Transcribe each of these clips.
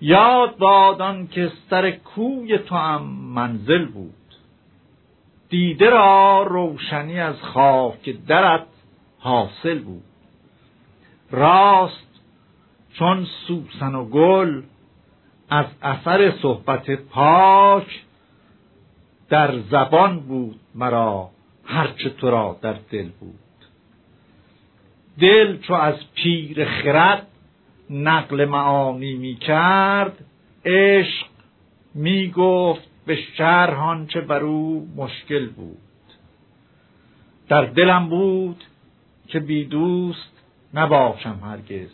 یاد بادان که سر کوی تو هم منزل بود. دیده را روشنی از خاک درت حاصل بود. راست چون سوسن و گل از اثر صحبت پاک در زبان بود مرا هرچه تو را در دل بود. دل چو از پیر خرد نقل معانی می کرد عشق می گفت به شرح آنچه بر او مشکل بود. در دلم بود که بی دوست نباشم هرگز.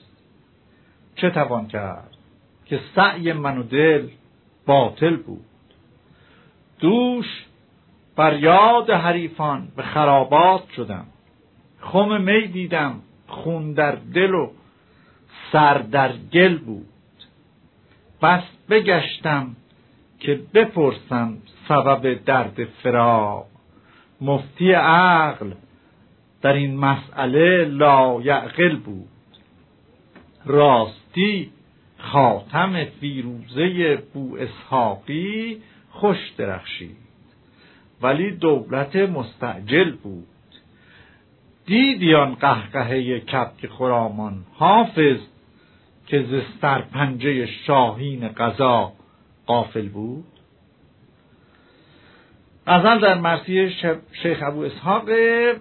چه توان کرد که سعی من و دل باطل بود؟ دوش بر یاد حریفان به خرابات شدم. خم می دیدم خون در دل و سر در گل بود. بس بگشتم که بپرسم سبب درد فراق. مفتی عقل در این مسئله لایعقل بود. راستی خاتم فیروزه بو اسحاقی خوش درخشید. ولی دولت مستعجل بود. دیدی آن قهقهه کبک خرامان؟ حافظ که ز سرپنجه شاهین قضا قافل بود. غزل در مرسی شیخ ابو اسحاق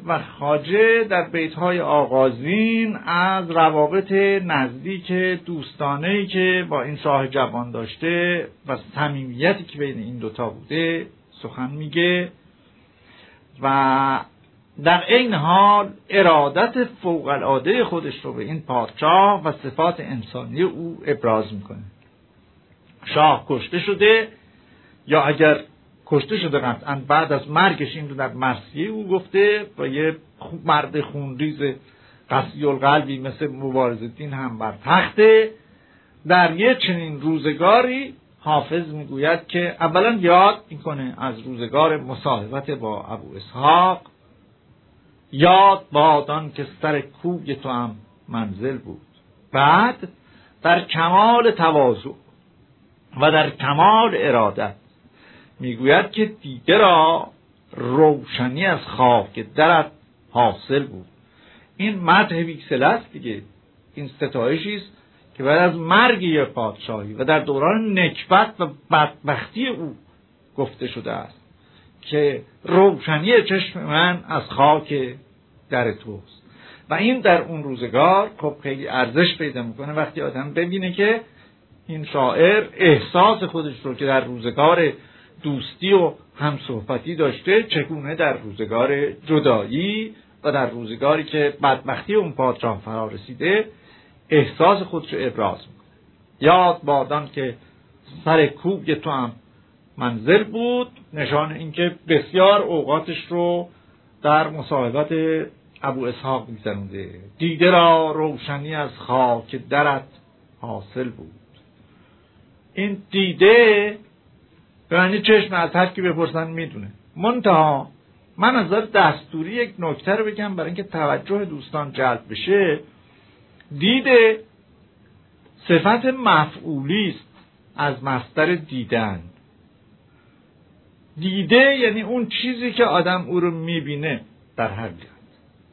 و خاجه در بیتهای آغازین از روابط نزدیک دوستانه که با این شاه جوان داشته و صمیمیتی که بین این دوتا بوده سخن میگه و در این حال ارادت فوق العاده خودش رو به این پادشاه و صفات انسانی او ابراز می‌کنه. شاه کشته شده یا اگر کشته شده قطعا بعد از مرگش این رو در مرسیه او گفته و یه مرد خونریز قصی القلبی مثل مبارزدین هم بر تخته در یه چنین روزگاری حافظ می‌گوید که اولا یاد می‌کنه از روزگار مصاحبت با ابو اسحاق یاد بادان که سر کوی تو هم منزل بود. بعد در کمال تواضع و در کمال ارادت می‌گوید که دیده را روشنی از خاک درت حاصل بود. این مدح ویکسل است دیگه. این ستایشی است که بعد از مرگ یک پادشاهی و در دوران نکبت و بدبختی او گفته شده است که روشنی چشم من از خاک در توست. و این در اون روزگار خب خیلی ارزش پیدا می‌کنه وقتی آدم ببینه که این شاعر احساس خودش رو که در روزگار دوستی و همصحبتی داشته چگونه در روزگار جدایی و در روزگاری که بدبختی اون پادشاه فرا رسیده احساس خودش رو ابراز می‌کنه. یاد بادان که سر کوب تو هم منزل بود نشان اینکه بسیار اوقاتش رو در مصاحبت ابو اسحاق میزنونده دیده را روشنی از خاک درت حاصل بود. این دیده به معنی چشم از هر کی بپرسن می‌دونه. منتها من از دستوری یک نکته رو بگم برای اینکه توجه دوستان جلب بشه. دیده صفت مفعولی است از مصدر دیدن. دیده یعنی اون چیزی که آدم او رو می‌بینه در حقیقت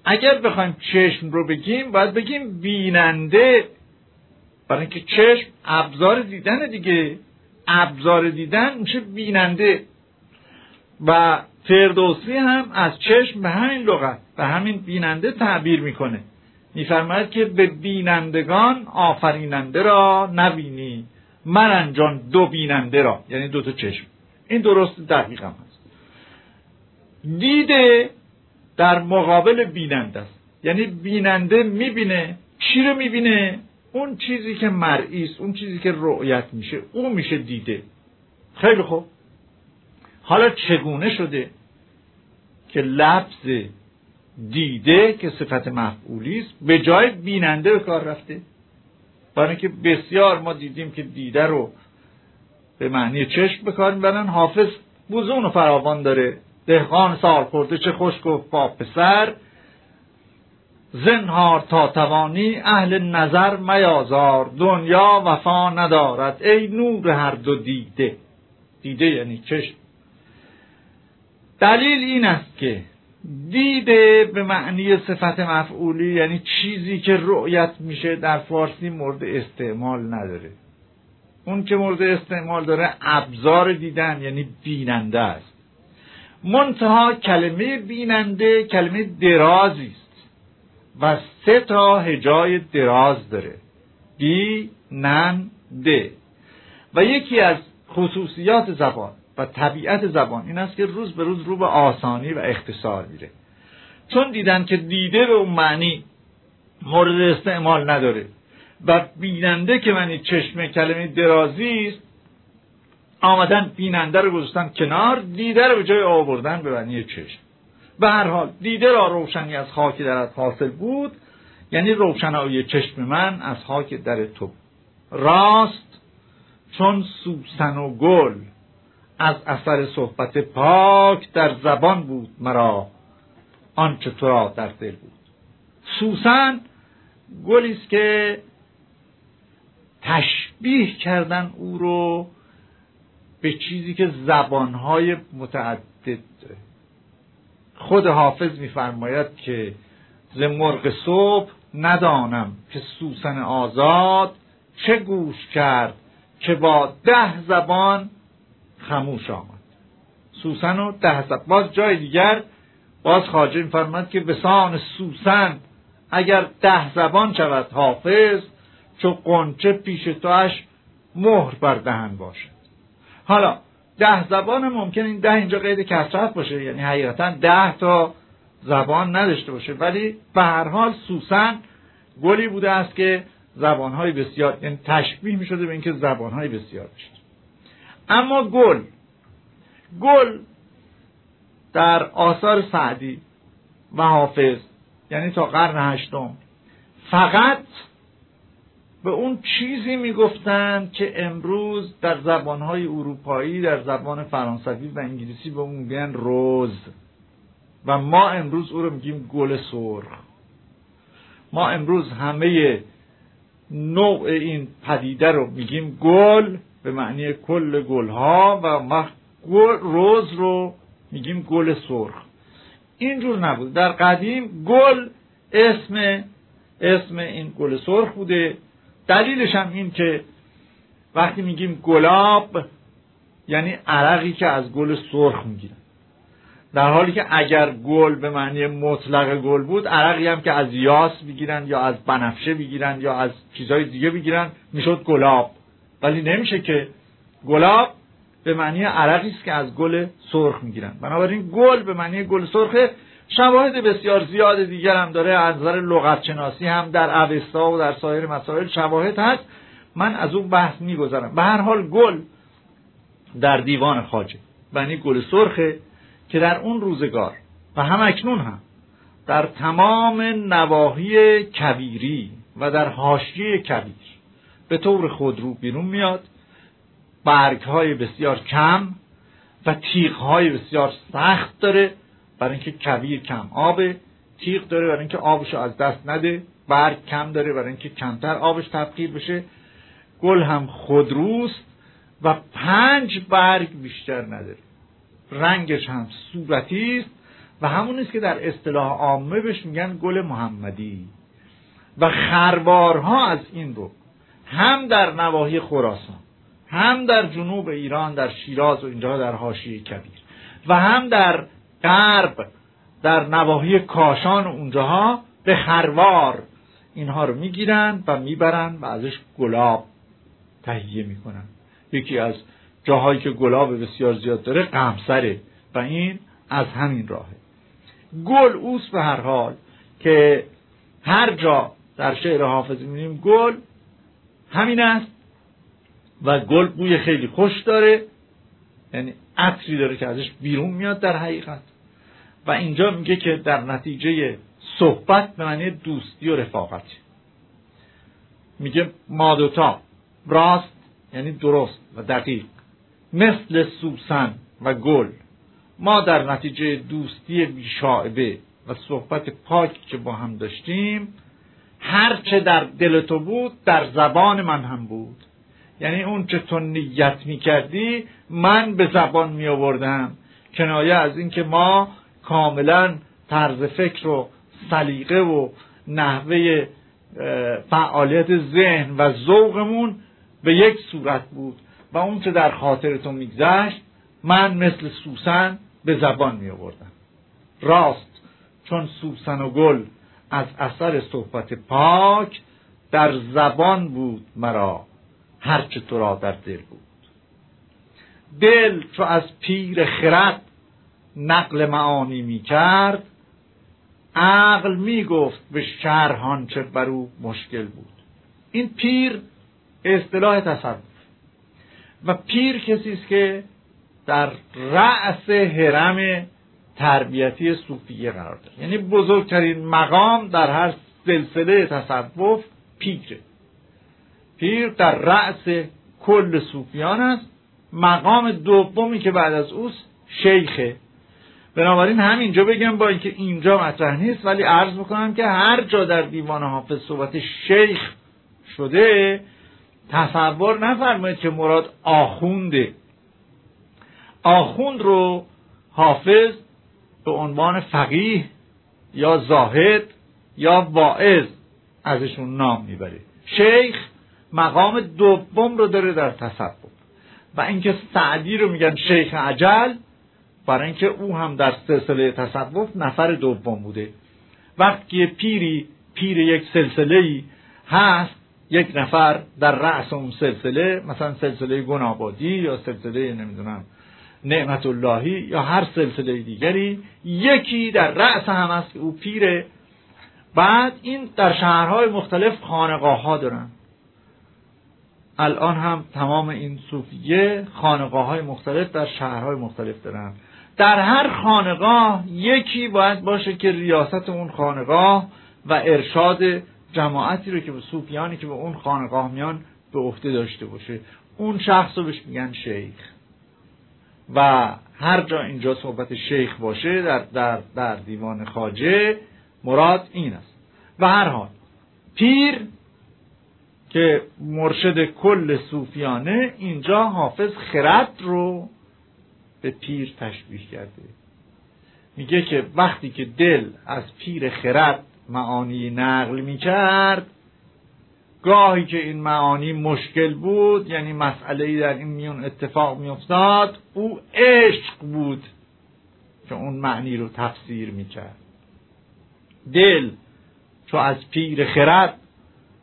اگر بخوایم چشم رو بگیم باید بگیم بیننده. برای اینکه چشم ابزار دیدن دیگه. ابزار دیدن میشه بیننده. و فردوسی هم از چشم به همین لغت به همین بیننده تعبیر می‌کنه. میفرماید که به بینندگان آفریننده را نبینی. من انجام دو بیننده را. یعنی دو تا چشم. این درست دقیق هم هست. دیده در مقابل بیننده است. یعنی بیننده می‌بینه چی رو می‌بینه؟ اون چیزی که مرئی است اون چیزی که رؤیت میشه او میشه دیده. خیلی خوب. حالا چگونه شده که لفظ دیده که صفت مفعولی است به جای بیننده به کار رفته؟ برای اینکه بسیار ما دیدیم که دیده رو به معنی چشم به کار می‌برن حافظ بوزون و فراوان داره. دهقان سال خورده چه خوش گفت با پسر زنهار تا توانی اهل نظر میازار دنیا وفا ندارد ای نور هر دو دیده. دیده یعنی چشم. دلیل این است که دیده به معنی صفت مفعولی یعنی چیزی که رؤیت میشه در فارسی مورد استعمال نداره. اون که مورد استعمال داره ابزار دیدن یعنی بیننده است. منتها کلمه بیننده کلمه درازی است. و سه تا هجای دراز داره. بیننده و یکی از خصوصیات زبان و طبیعت زبان این است که روز به روز رو به آسانی و اختصار میره. چون دیدن که دیده به اون معنی مورد استعمال نداره و بیننده که معنی چشم کلمه درازی است آمدن بیننده رو گذاشتن کنار دیده رو به جای آوردن به معنی چشم. به هر حال دیده را روشنی از خاک درت حاصل بود یعنی روشنایی چشم من از خاک در تو. راست چون سوسن و گل از اثر صحبت پاک در زبان بود مرا آنچه تو را در دل بود. سوسن گلی است که تشبیه کردن او رو به چیزی که زبانهای متعدد داره. خود حافظ میفرماید که ز مرغ صبح ندانم که سوسن آزاد چه گوش کرد که با ده زبان خموش آمد. سوسن و ده زبان. باز جای دیگر باز خاجه میفرماید که بسان سوسن اگر ده زبان شود حافظ چو قنچه پیش توش مهر بر دهن باشد. حالا ده زبان ممکن این ده اینجا قید کسرت باشه یعنی حقیقتا ده تا زبان نداشته باشه ولی به هر حال سوسن گلی بوده است که زبانهای بسیار یعنی تشبیه می شده به اینکه زبانهای بسیار داشته اما گل. گل در آثار سعدی و حافظ یعنی تا قرن هشتم فقط به اون چیزی می‌گفتند که امروز در زبانهای اروپایی در زبان فرانسوی و انگلیسی به اون میگن روز. و ما امروز او رو میگیم گل سرخ. ما امروز همه نوع این پدیده رو میگیم گل به معنی کل گلها و ما روز رو میگیم گل سرخ. اینجور نبود. در قدیم گل اسم اسم این گل سرخ بوده. دلیلش هم این که وقتی میگیم گلاب یعنی عرقی که از گل سرخ می‌گیرن. در حالی که اگر گل به معنی مطلق گل بود عرقی هم که از یاس بگیرن یا از بنفشه بگیرن یا از چیزهای دیگه بگیرن می‌شد گلاب. ولی نمیشه که گلاب به معنی عرقی است که از گل سرخ می‌گیرن. بنابراین گل به معنی گل سرخه شواهد بسیار زیاد دیگر هم داره از نظر لغت شناسی هم در اوستا و در سایر مسائل شواهد هست. من از اون بحث میگذرم. به هر حال گل در دیوان خاجه یعنی گل سرخه که در اون روزگار و هم اکنون هم در تمام نواحی کبیری و در حاشیه کبیر به طور خودرو بیرون میاد. برگ های بسیار کم و تیغ های بسیار سخت داره. برای اینکه کبیر کم آبه تیغ داره برای اینکه آبشو از دست نده برگ کم داره برای اینکه کمتر آبش تبخیر بشه. گل هم خودروست و پنج برگ بیشتر نداره. رنگش هم صورتی است و همون است که در اصطلاح عامه بهش میگن گل محمدی. و خربارها از این رو هم در نواحی خراسان هم در جنوب ایران در شیراز و اینجا در حاشیه کبیر و هم در غرب در نواحی کاشان اونجاها به خروار اینها رو می‌گیرن و می‌برن و ازش گلاب تهیه می‌کنن. یکی از جاهایی که گلاب بسیار زیاد داره قمسره و این از همین راهه. گل اوست به هر حال که هر جا در شعر حافظ می‌بینیم گل همین است و گل بوی خیلی خوش داره یعنی عطری داره که ازش بیرون میاد در حقیقت. و اینجا میگه که در نتیجه صحبت به معنی دوستی و رفاقت. میگه ما دوتا راست یعنی درست و دقیق مثل سوسن و گل. ما در نتیجه دوستی بیشاعبه و صحبت پاکی که با هم داشتیم هر چه در دل تو بود در زبان من هم بود. یعنی اون چه تو نیت می کردی من به زبان می آوردم کنایه از اینکه ما کاملا طرز فکر و سلیقه و نحوه فعالیت ذهن و ذوقمون به یک صورت بود و اون که در خاطرتون میگذشت من مثل سوسن به زبان می آوردم راست چون سوسن و گل از اثر صحبت پاک در زبان بود مرا هرچه تو را در دل بود. دل چو از پیر خرد نقل معانی می کرد عقل می گفت به شرحان چه بر او مشکل بود. این پیر اصطلاح تصوف و پیر کسی است که در رأس حرم تربیتی صوفیه قرار داره یعنی بزرگترین مقام در هر سلسله تصوف پیره. پیر در رأس کل صوفیان است. مقام دومی که بعد از اوست شیخه بنابراین همینجا بگم با اینکه اینجا مطرح نیست ولی عرض می‌کنم که هر جا در دیوان حافظ صحبت شیخ شده تصور نفرمایید که مراد آخونده. آخوند رو حافظ به عنوان فقیه یا زاهد یا واعظ ازشون نام می‌بره. شیخ مقام دوم رو داره در تصوف. و اینکه سعدی رو میگن شیخ عجل برای اینکه او هم در سلسله تصوف نفر دوم بوده. وقتی پیری پیر یک سلسله ای هست یک نفر در رأس اون سلسله مثلا سلسله گنابادی یا سلسله نمی‌دونم نعمت اللهی یا هر سلسله دیگری یکی در رأس هم است او پیره. بعد این در شهرهای مختلف خانقاه ها دارن. الان هم تمام این صوفیه خانقاه های مختلف در شهرهای مختلف دارن. در هر خانقاه یکی باید باشه که ریاست اون خانقاه و ارشاد جماعتی رو که به صوفیانی که به اون خانقاه میان به عهده داشته باشه. اون شخص رو بهش میگن شیخ. و هر جا اینجا صحبت شیخ باشه در, در, در دیوان خاجه مراد این است. و هر حال پیر که مرشد کل صوفیانه اینجا حافظ خرد رو به پیر تشبیه کرده. میگه که وقتی که دل از پیر خرد معانی نقل می‌کرد گاهی که این معانی مشکل بود یعنی مسئله در این میون اتفاق میافتاد او عشق بود که اون معنی رو تفسیر می‌کرد. دل چو از پیر خرد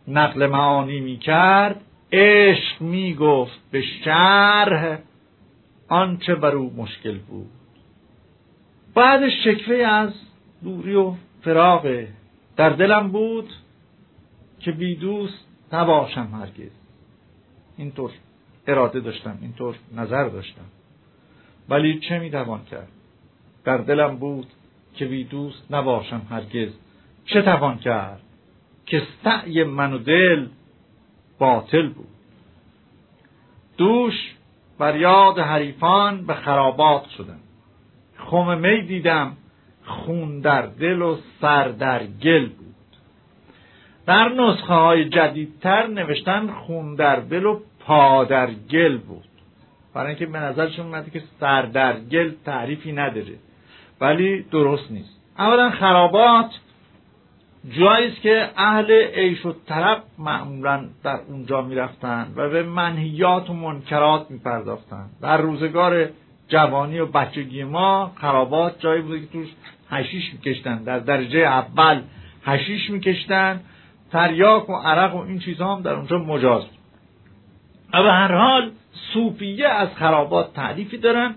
نقل معانی می‌کرد عشق می‌گفت به شرح آنچه بر او مشکل بود. بعد شکوه از دوری و فراغ در دلم بود که بی دوست نباشم هرگز. اینطور اراده داشتم اینطور نظر داشتم. ولی چه می‌توان کرد؟ در دلم بود که بی دوست نباشم هرگز. چه توان کرد؟ که سعی من و دل باطل بود. دوش بر یاد حریفان به خرابات شدم. خم می دیدم خون در دل و سر در گل بود. در نسخه های جدیدتر نوشتن خون در دل و پا در گل بود. برای اینکه به نظرشون اومده که سر در گل تعریفی نداره. ولی درست نیست. اولا خرابات جایی است که اهل عیش و طرب معمولا در اونجا می‌رفتن و به منهیات و منکرات میپرداختن در روزگار جوانی و بچگی ما خرابات جایی بوده که توش هشیش میکشتن در درجه اول هشیش میکشتن تریاک و عرق و این چیزها هم در اونجا مجاز بود. و به هر حال صوفیه از خرابات تعریفی دارن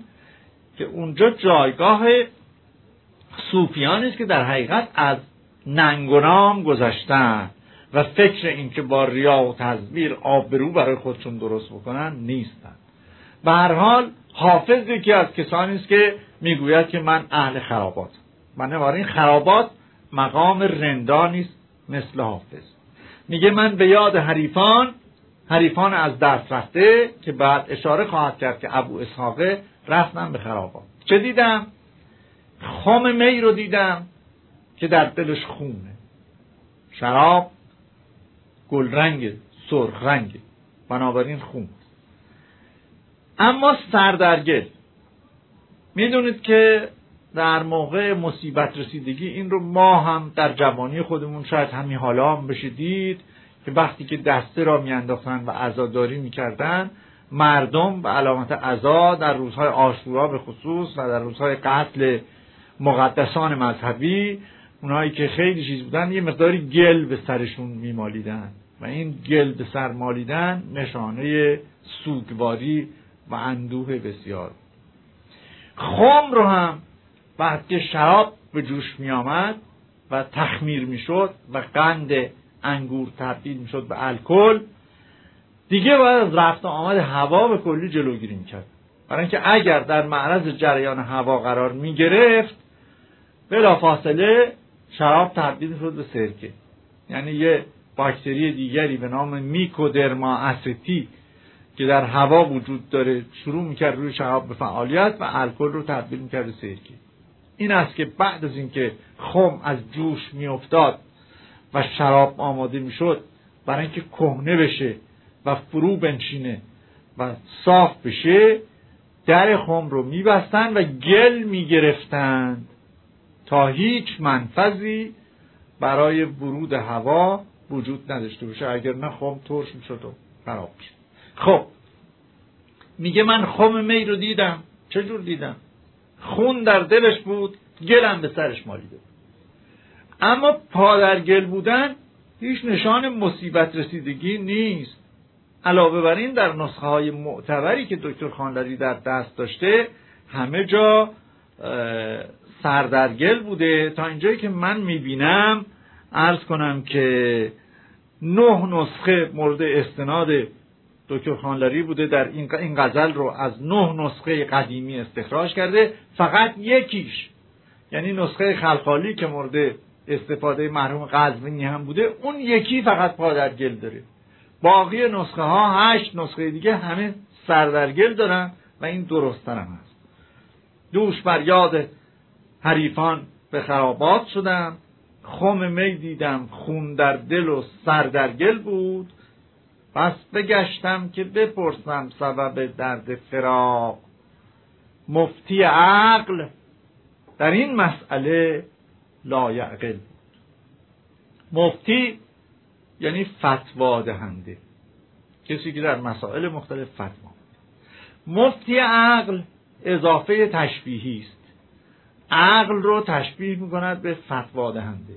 که اونجا جایگاه صوفیانی است که در حقیقت از ننگ و نام گذشتن و فکر اینکه با ریا و تزویر آبرو برای خودشون درست بکنن نیستن. به هر حال حافظ یکی از کسانی است که می‌گوید که من اهل خرابات. بنابراین خرابات مقام رندانی است مثل حافظ. میگه من به یاد حریفان حریفان از دست رفته که بعد اشاره خواهد کرد که ابو اسحاقه رفتم به خرابات. چه دیدم؟ خام می رو دیدم. که در دلش خونه. شراب گل رنگ سرخ رنگ. بنابراین خون. اما سردرگل. می‌دونید که در موقع مصیبت رسیدگی این رو ما هم در جوانی خودمون شاید همین حالا هم بشه دید که وقتی که دسته را میانداختن و عزاداری می‌کردن مردم به علامت عزا در روزهای آشورا به خصوص و در روزهای قتل مقدسان مذهبی اونایی که خیلی چیز بودن یه مقداری گل به سرشون میمالیدن و این گل به سر مالیدن نشانه سوگواری و اندوه بسیار خم رو هم وقتی شراب به جوش می آمد و تخمیر می شد و قند انگور تبدیل می شد به الکل دیگه باید از رفت آمد هوا به کلی جلوگیری می کرد برای اینکه اگر در معرض جریان هوا قرار می گرفت بلا فاصله شراب تبدیل شد به سرکه. یعنی یه باکتری دیگری به نام میکودرما استی که در هوا وجود داره شروع می‌کرد روی شراب به فعالیت و الکل رو تبدیل می‌کرد به سرکه. این است که بعد از اینکه خم از جوش میافتاد و شراب آماده می‌شد برای اینکه کهنه بشه و فرو بنشینه و صاف بشه در خم رو میبستن و گل می‌گرفتند تا هیچ منفذی برای ورود هوا وجود نداشته باشه. اگر نه خم ترش می‌شد و خراب می‌شد. خب میگه من خم می رو دیدم. چجور دیدم؟ خون در دلش بود گلم به سرش مالیده اما پا گل بودن هیچ نشان مصیبت رسیدگی نیست. علاوه بر این در نسخه های معتبری که دکتر خانلری در دست داشته همه جا سردرگل بوده تا اینجایی که من می‌بینم ارز کنم که نه نسخه مورد استناد دکتر خانلری بوده در این غزل رو از نه نسخه قدیمی استخراج کرده فقط یکیش. یعنی نسخه خلخالی که مورد استفاده مرحوم قزوینی هم بوده اون یکی فقط پادرگل داره. باقی نسخه ها هشت نسخه دیگه همه سردرگل دارن و این درست هم هست. دوش بر یاد حریفان به خرابات شدم خم می دیدم خون در دل و سر در گل بود. پس بگشتم که بپرسم سبب درد فراق. مفتی عقل در این مسئله لایعقل بود. مفتی یعنی فتوا دهنده. کسی که در مسائل مختلف فتوا. مفتی عقل اضافه تشبیهی است. عقل رو تشبیه می‌کند به فتوا دهنده.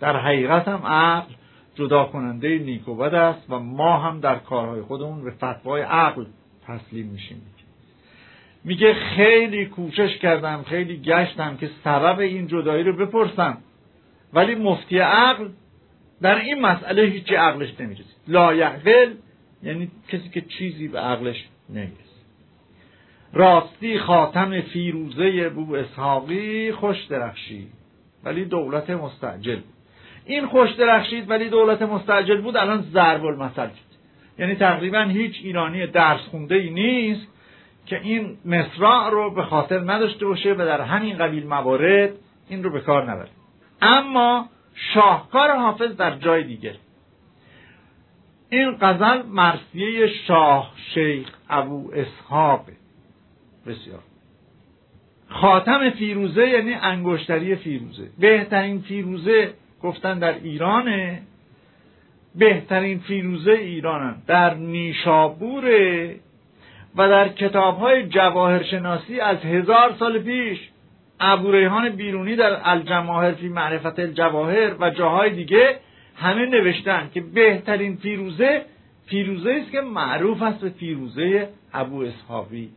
در حقیقت هم عقل جدا کننده نیک و بد است و ما هم در کارهای خودمون به فتوای عقل تسلیم میشیم. میگه خیلی کوشش کردم خیلی گشتم که سبب این جدایی رو بپرسم. ولی مفتی عقل در این مسئله هیچی عقلش نمی‌رسید. لا یعنی کسی که چیزی به عقلش نمی‌رسید. راستی خاتم فیروزه بو اسحاقی خوش درخشید. ولی دولت مستعجل. بود این خوش درخشید ولی دولت مستعجل بود الان ضرب المثل شد. یعنی تقریبا هیچ ایرانی درس خونده ای نیست که این مصرع رو به خاطر نداشته باشه و در همین قبیل موارد این رو به کار نبره. اما شاهکار حافظ در جای دیگر این غزل مرسیه شاه شیخ ابو اسحاق. بسیار. خاتم فیروزه یعنی انگشتری فیروزه. بهترین فیروزه گفتن در ایرانه. بهترین فیروزه ایرانن. در نیشابوره و در کتاب های جواهرشناسی از هزار سال پیش ابو ریحان بیرونی در الجواهر فی معرفت الجواهر و جاهای دیگه همه نوشتن که بهترین فیروزه فیروزه است که معروف است به فیروزه ابو اسحاقی.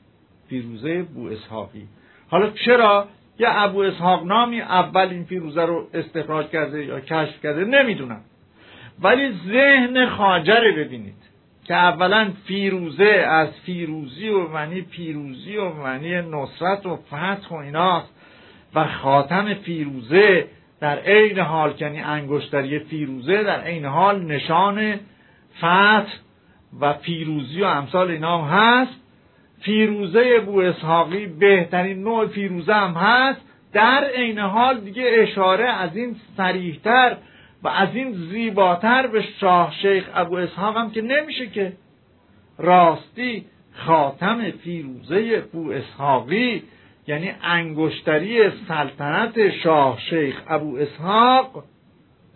فیروزه بو اسحاقی. حالا چرا یه ابو اسحاق نامی اول این فیروزه رو استخراج کرده یا کشف کرده نمی‌دونم. ولی ذهن خاجر ببینید که اولا فیروزه از فیروزی و معنی پیروزی و معنی نصرت و فتح و ایناست و خاتم فیروزه در عین حال یعنی انگشتری فیروزه در عین حال نشان فتح و پیروزی و امثال اینا هم هست. فیروزه بو اسحاقی بهترین نوع فیروزه هم هست. در عین حال دیگه اشاره از این سریحتر و از این زیباتر به شاه شیخ ابو اسحاق هم که نمیشه که راستی خاتم فیروزه بو اسحاقی یعنی انگشتری سلطنت شاه شیخ ابو اسحاق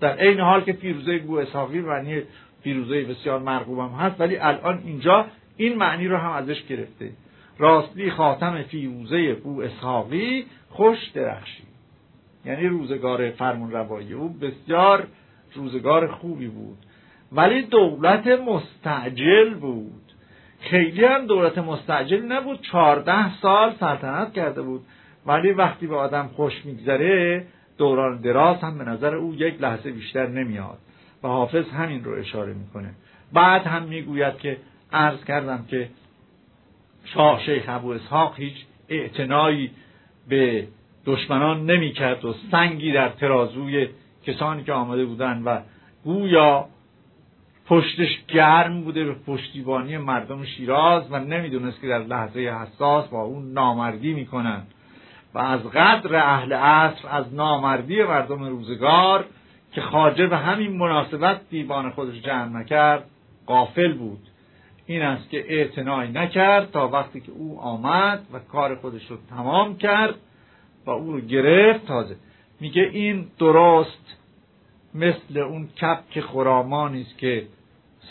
در عین حال که فیروزه بو اسحاقی معنی فیروزه بسیار مرغوبم هست ولی الان اینجا این معنی رو هم ازش گرفته. راستی خاتم فیروزه بو اسحاقی خوش درخشی یعنی روزگار فرمون روایی او بسیار روزگار خوبی بود. ولی دولت مستعجل بود. خیلی هم دولت مستعجل نبود. چهارده سال سلطنت کرده بود. ولی وقتی به آدم خوش میگذره دوران دراز هم به نظر او یک لحظه بیشتر نمیاد. و حافظ همین رو اشاره می‌کنه. بعد هم می‌گوید که عرض کردم که شاه شیخ ابو اسحاق هیچ اعتنایی به دشمنان نمی‌کرد و سنگی در ترازوی کسانی که آمده بودند و گویا پشتش گرم بوده به پشتیبانی مردم شیراز و نمی‌دونست که در لحظه حساس با اون نامردی می‌کنن و از قدر اهل عصر از نامردی مردم روزگار که خاجه به همین مناسبت دیوان خودش جمع نکرد قافل بود. این است که اعتنای نکرد تا وقتی که او آمد و کار خودش رو تمام کرد و او رو گرفت تازه. میگه این درست مثل اون کپک خرامانی است که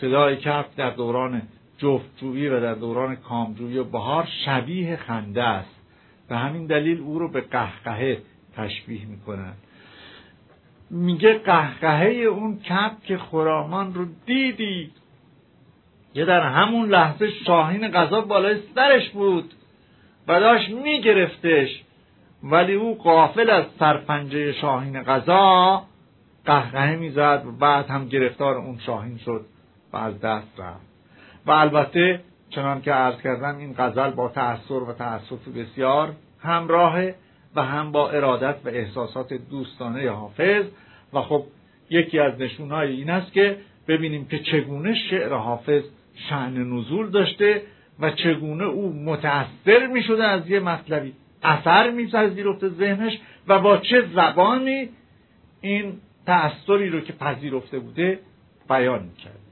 صدای کپ در دوران جفتجویی و در دوران کامجویی و بهار شبیه خنده است. و همین دلیل او رو به قهقهه تشبیه می‌کنن. میگه قهقهه اون کپک خرامان رو دیدی یه در همون لحظه شاهین غذا بالای سرش بود و داشت میگرفتش. ولی او قافل از سرپنجه شاهین غذا قهقهه می‌زد و بعد هم گرفتار اون شاهین شد و از دست رفت. و البته چنان که عرض کردم این غزل با تأثیر و تأسف بسیار همراهه و هم با ارادت و احساسات دوستانه حافظ. و خب یکی از نشونهای این است که ببینیم که چگونه شعر حافظ شعن نزول داشته و چگونه او متأثر می شده از یه مطلبی. اثر می پذیرفته ذهنش و با چه زبانی این تأثری رو که پذیرفته بوده بیان کرد